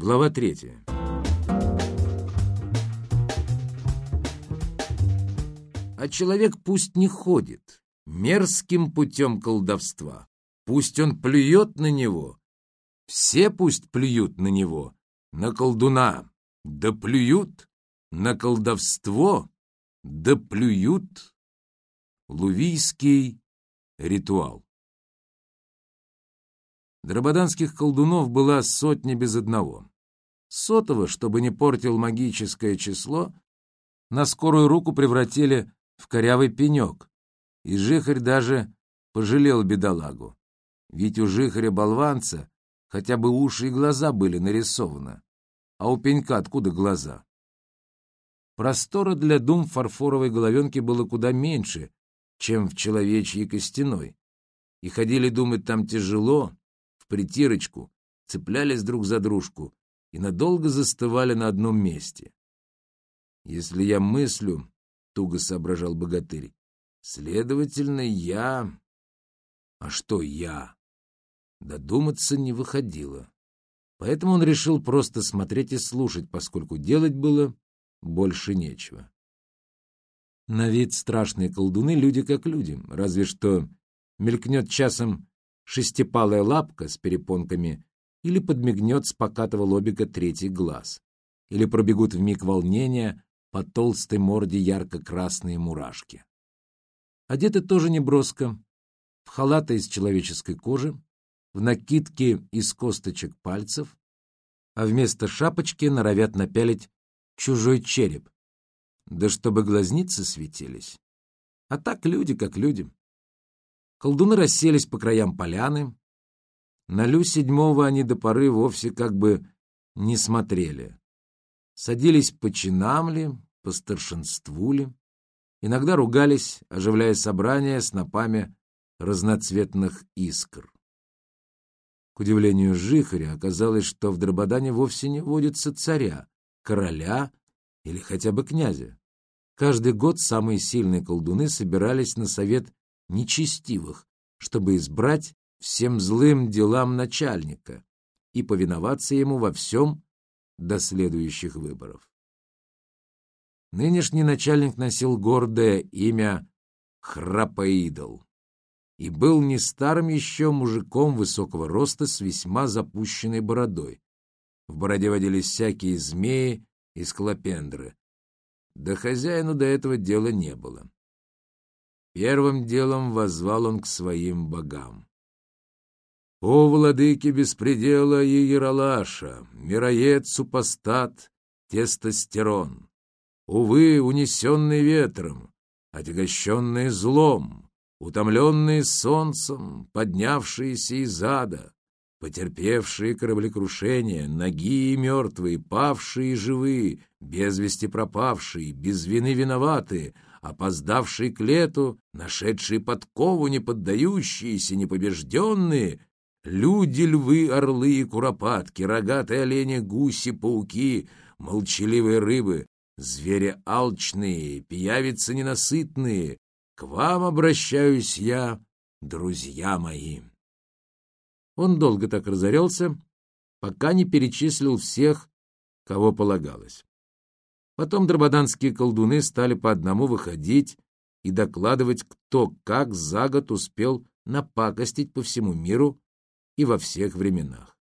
Глава третья. А человек пусть не ходит мерзким путем колдовства. Пусть он плюет на него. Все пусть плюют на него, на колдуна. Да плюют на колдовство, да плюют. Лувийский ритуал. Драбаданских колдунов была сотня без одного. Сотого, чтобы не портил магическое число, на скорую руку превратили в корявый пенек, и жихарь даже пожалел бедолагу. Ведь у жихаря-болванца хотя бы уши и глаза были нарисованы, а у пенька откуда глаза? Простора для дум фарфоровой головенки было куда меньше, чем в человечьей костяной, и ходили думать там тяжело, притирочку, цеплялись друг за дружку и надолго застывали на одном месте. «Если я мыслю, — туго соображал богатырь, — следовательно, я... А что я? Додуматься не выходило. Поэтому он решил просто смотреть и слушать, поскольку делать было больше нечего. На вид страшные колдуны люди как люди, разве что мелькнет часом шестипалая лапка с перепонками или подмигнет с покатого лобика третий глаз, или пробегут в миг волнения по толстой морде ярко-красные мурашки. Одеты тоже не броско, в халаты из человеческой кожи, в накидке из косточек пальцев, а вместо шапочки норовят напялить чужой череп, да чтобы глазницы светились. А так люди как люди. Колдуны расселись по краям поляны. На Лю седьмого они до поры вовсе как бы не смотрели. Садились по чинам ли, по старшинству ли. Иногда ругались, оживляя собрания снопами разноцветных искр. К удивлению Жихаря оказалось, что в Драбадане вовсе не водится царя, короля или хотя бы князя. Каждый год самые сильные колдуны собирались на совет нечестивых, чтобы избрать всем злым делам начальника и повиноваться ему во всем до следующих выборов. Нынешний начальник носил гордое имя Храпоидол и был не старым еще мужиком высокого роста с весьма запущенной бородой. В бороде водились всякие змеи и склопендры. Да хозяину до этого дела не было. Первым делом воззвал он к своим богам. «О, владыки беспредела и Яралаша, мироед, супостат, тестостерон! Увы, унесенный ветром, отягощенные злом, утомленные солнцем, поднявшиеся из ада, потерпевшие кораблекрушение, ноги и мертвые, павшие и живые, без вести пропавшие, без вины виноватые — опоздавшие к лету, нашедшие подкову, не поддающиеся, непобежденные, люди, львы, орлы и куропатки, рогатые олени, гуси, пауки, молчаливые рыбы, звери алчные, пиявицы ненасытные, к вам обращаюсь я, друзья мои. Он долго так разорялся, пока не перечислил всех, кого полагалось. Потом драбаданские колдуны стали по одному выходить и докладывать, кто как за год успел напакостить по всему миру и во всех временах.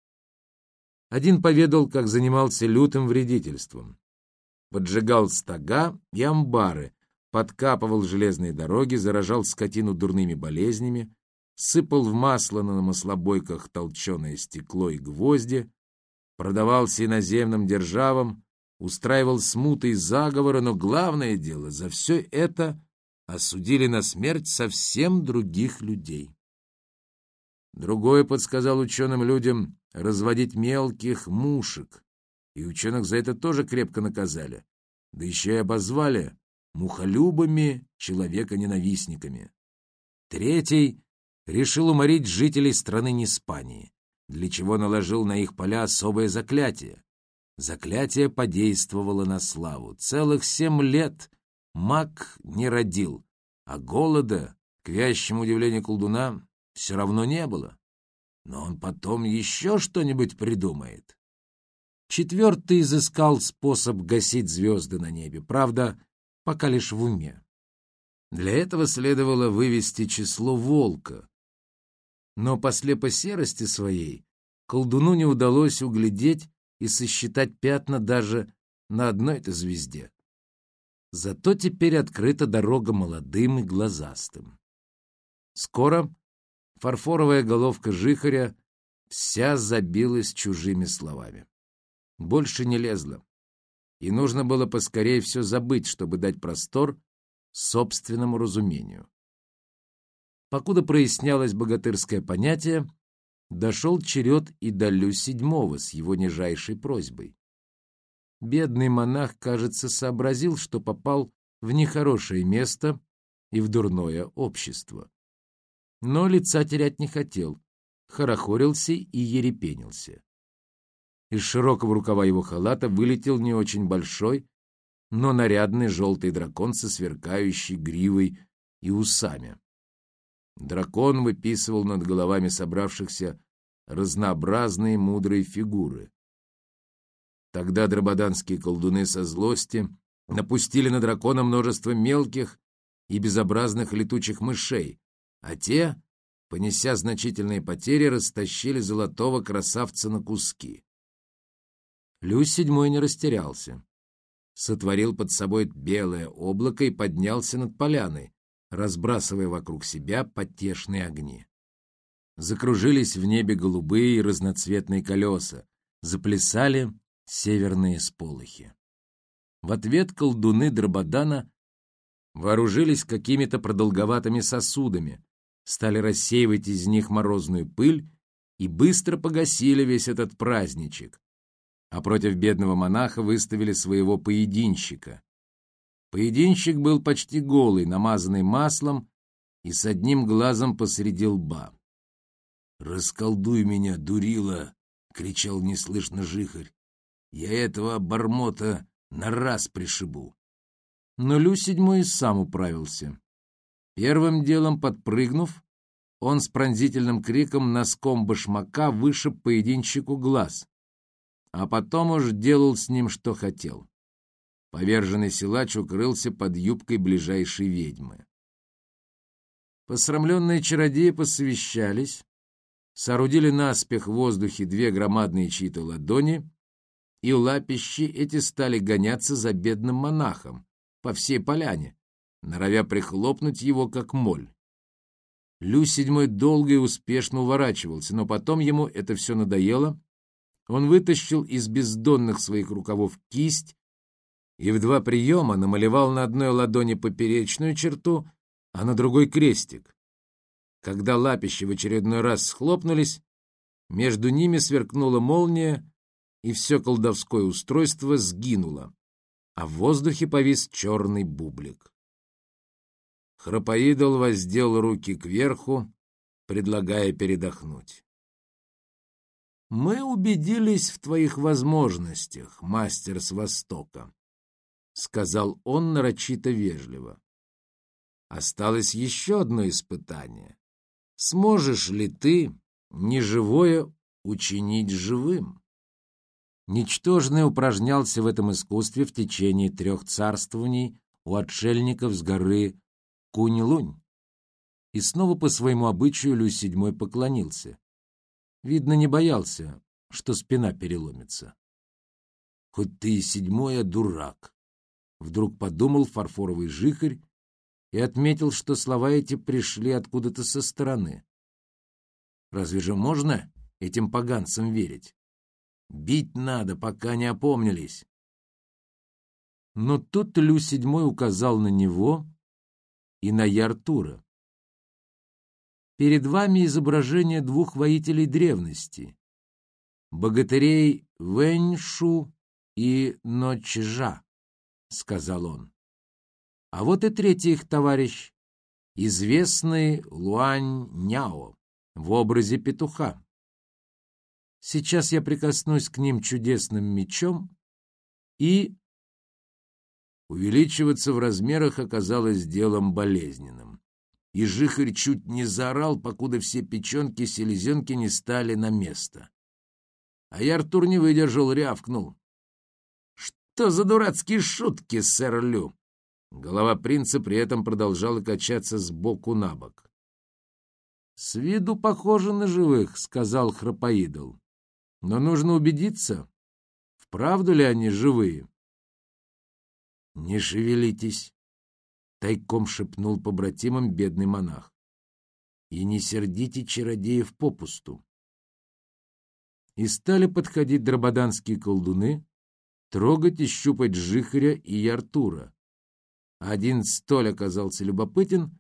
Один поведал, как занимался лютым вредительством. Поджигал стога и амбары, подкапывал железные дороги, заражал скотину дурными болезнями, сыпал в масло на маслобойках толченое стекло и гвозди, продавался иноземным державам, устраивал смуты и заговоры, но главное дело, за все это осудили на смерть совсем других людей. Другое подсказал ученым людям разводить мелких мушек, и ученых за это тоже крепко наказали, да еще и обозвали мухолюбами, человека-ненавистниками. Третий решил уморить жителей страны Неспании, для чего наложил на их поля особое заклятие. Заклятие подействовало на славу. Целых семь лет маг не родил, а голода, к вящему удивлению колдуна, все равно не было. Но он потом еще что-нибудь придумает. Четвертый изыскал способ гасить звезды на небе, правда, пока лишь в уме. Для этого следовало вывести число волка. Но по слепосерости своей колдуну не удалось углядеть и сосчитать пятна даже на одной-то звезде. Зато теперь открыта дорога молодым и глазастым. Скоро фарфоровая головка жихаря вся забилась чужими словами. Больше не лезла, и нужно было поскорее все забыть, чтобы дать простор собственному разумению. Покуда прояснялось богатырское понятие, дошел черед и до седьмого с его нижайшей просьбой. Бедный монах, кажется, сообразил, что попал в нехорошее место и в дурное общество. Но лица терять не хотел, хорохорился и ерепенился. Из широкого рукава его халата вылетел не очень большой, но нарядный желтый дракон со сверкающей гривой и усами. Дракон выписывал над головами собравшихся разнообразные мудрые фигуры. Тогда драбаданские колдуны со злости напустили на дракона множество мелких и безобразных летучих мышей, а те, понеся значительные потери, растащили золотого красавца на куски. Люсь седьмой не растерялся. Сотворил под собой белое облако и поднялся над поляной, разбрасывая вокруг себя потешные огни. Закружились в небе голубые и разноцветные колеса, заплясали северные сполохи. В ответ колдуны Драбадана вооружились какими-то продолговатыми сосудами, стали рассеивать из них морозную пыль и быстро погасили весь этот праздничек, а против бедного монаха выставили своего поединщика. Поединщик был почти голый, намазанный маслом и с одним глазом посреди лба. «Расколдуй меня, дурила!» — кричал неслышно жихарь. «Я этого обормота на раз пришибу!» Но Лю седьмой сам управился. Первым делом подпрыгнув, он с пронзительным криком носком башмака вышиб поединщику глаз, а потом уж делал с ним, что хотел. Поверженный силач укрылся под юбкой ближайшей ведьмы. Посрамленные чародеи посовещались, соорудили наспех в воздухе две громадные чьи-то ладони, и лапищи эти стали гоняться за бедным монахом по всей поляне, норовя прихлопнуть его, как моль. Лю седьмой долго и успешно уворачивался, но потом ему это все надоело. Он вытащил из бездонных своих рукавов кисть и в два приема намалевал на одной ладони поперечную черту, а на другой крестик. Когда лапищи в очередной раз схлопнулись, между ними сверкнула молния, и все колдовское устройство сгинуло, а в воздухе повис черный бублик. Храпоидол воздел руки кверху, предлагая передохнуть. «Мы убедились в твоих возможностях, мастер с Востока», — сказал он нарочито вежливо. «Осталось еще одно испытание. Сможешь ли ты неживое учинить живым? Ничтожный упражнялся в этом искусстве в течение трех царствований у отшельников с горы Кунь-Лунь. И снова по своему обычаю Лю седьмой поклонился. Видно, не боялся, что спина переломится. Хоть ты и седьмой, а дурак. Вдруг подумал фарфоровый жихарь и отметил, что слова эти пришли откуда-то со стороны. Разве же можно этим поганцам верить? Бить надо, пока не опомнились. Но тут Лю седьмой указал на него и на Яртура. Перед вами изображение двух воителей древности, богатырей Вэньшу и Ночжа, — сказал он. А вот и третий их товарищ, известный Луань Няо в образе петуха. Сейчас я прикоснусь к ним чудесным мечом и... Увеличиваться в размерах оказалось делом болезненным. И жихарь чуть не заорал, покуда все печенки-селезенки не стали на место. А я Артур не выдержал, рявкнул. «Что за дурацкие шутки, сэр Лю?» Голова принца при этом продолжала качаться с боку на бок. «С виду похоже на живых», — сказал Храпоидол. «Но нужно убедиться, вправду ли они живые». «Не шевелитесь», — тайком шепнул побратимам бедный монах. «И не сердите чародеев попусту». И стали подходить драбаданские колдуны, трогать и щупать Жихаря и Артура. Один столь оказался любопытен,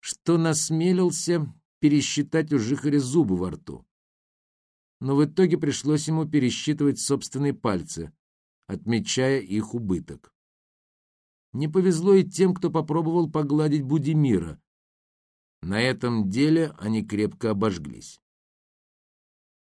что насмелился пересчитать у Жихаря зубы во рту. Но в итоге пришлось ему пересчитывать собственные пальцы, отмечая их убыток. Не повезло и тем, кто попробовал погладить Будимира. На этом деле они крепко обожглись.